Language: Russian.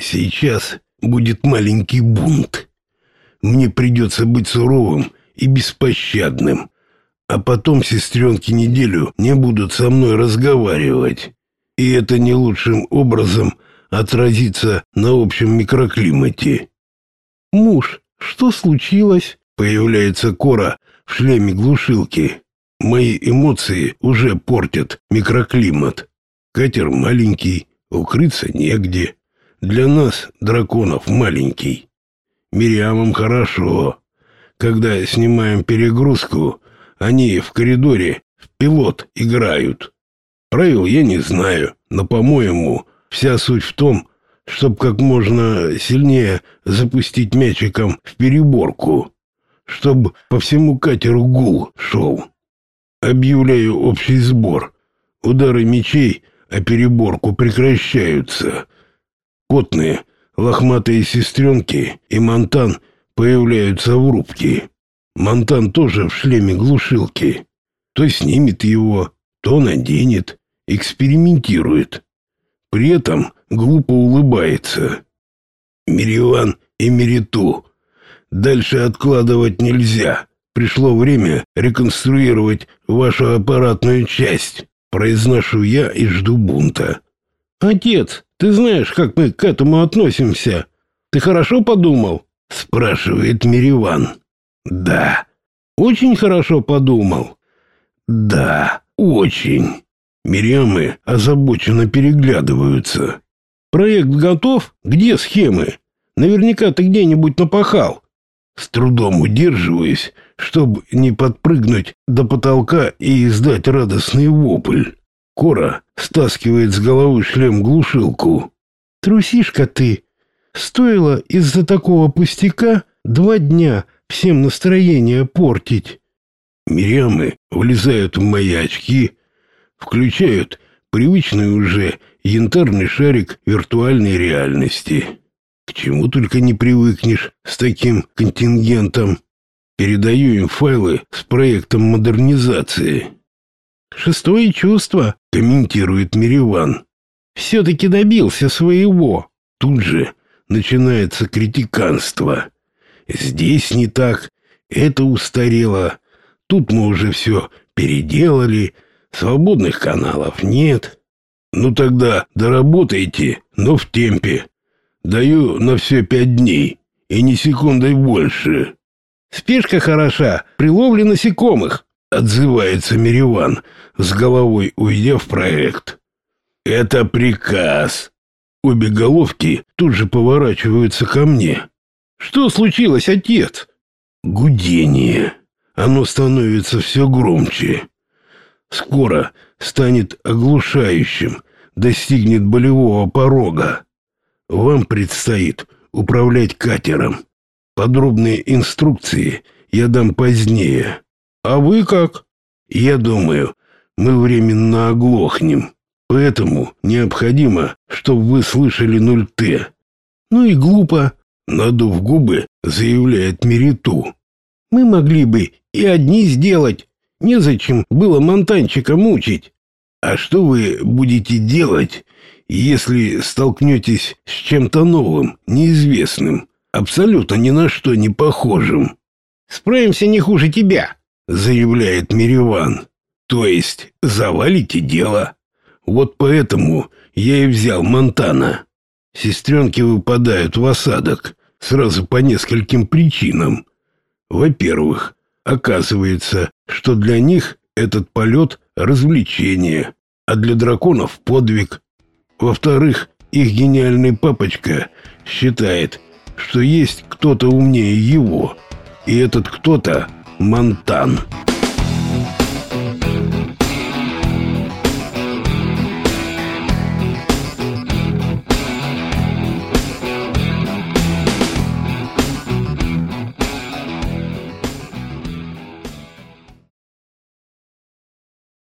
Сейчас будет маленький бунт. Мне придется быть суровым и беспощадным, а потом сестренки неделю не будут со мной разговаривать. И это не лучшим образом отразится на общем микроклимате. «Муж, что случилось?» Появляется Кора в шлеме глушилки. Мои эмоции уже портят микроклимат. Катер маленький, укрыться негде. Для нас, драконов, маленький. Мириамам хорошо. Когда снимаем перегрузку, они в коридоре в пилот играют. Правил я не знаю, но, по-моему, вся суть в том, чтобы как можно сильнее запустить мячиком в переборку, чтобы по всему катеру гул шел. Объявляю общий сбор. Удары мечей о переборку прекращаются. Котные, лохматые сестренки и Монтан появляются в рубке. Монтан тоже в шлеме глушилки. То снимет его, то наденет, экспериментирует. При этом глупо улыбается. Мириван и Мериту. Дальше откладывать нельзя. Пришло время реконструировать вашу аппаратную часть. Произношу я и жду бунта. Отец, ты знаешь, как мы к этому относимся? Ты хорошо подумал? спрашивает Мириван. Да. Очень хорошо подумал. Да, очень. Мириамы озабоченно переглядываются. Проект готов? Где схемы? Наверняка ты где-нибудь напахал. С трудом удерживаюсь, чтобы не подпрыгнуть до потолка и издать радостный вопль. Кора стаскивает с головы шлем-глушилку. Трусишка ты. Стоило из-за такого пустяка два дня всем настроение портить. Мириамы влезают в мои очки, включают привычный уже янтарный шарик виртуальной реальности. К чему только не привыкнешь с таким контингентом. Передаю им файлы с проектом модернизации. «Шестое чувство», — комментирует Мириван. «Все-таки добился своего». Тут же начинается критиканство. Здесь не так, это устарело. Тут мы уже все переделали, свободных каналов нет. Ну тогда доработайте, но в темпе. Даю на все пять дней, и ни секундой больше. Спешка хороша при ловле насекомых, отзывается Мириван, с головой уйдя в проект. Это приказ. Обе головки тут же поворачиваются ко мне. Что случилось, отец? Гудение. Оно становится все громче. Скоро станет оглушающим, достигнет болевого порога. Вам предстоит управлять катером. Подробные инструкции я дам позднее. А вы как? Я думаю, мы временно оглохнем. Поэтому необходимо, чтобы вы слышали 0Т. Ну и глупо, надув губы, заявляет Мериту. Мы могли бы и одни сделать. Незачем было монтанчика мучить. А что вы будете делать, если столкнетесь с чем-то новым, неизвестным, абсолютно ни на что не похожим? Справимся не хуже тебя, заявляет Мириван. То есть завалите дело. Вот поэтому я и взял Монтана. Сестренки выпадают в осадок сразу по нескольким причинам. Во-первых, оказывается, что для них этот полет — развлечение, а для драконов — подвиг. Во-вторых, их гениальный папочка считает, что есть кто-то умнее его, и этот кто-то — Монтан.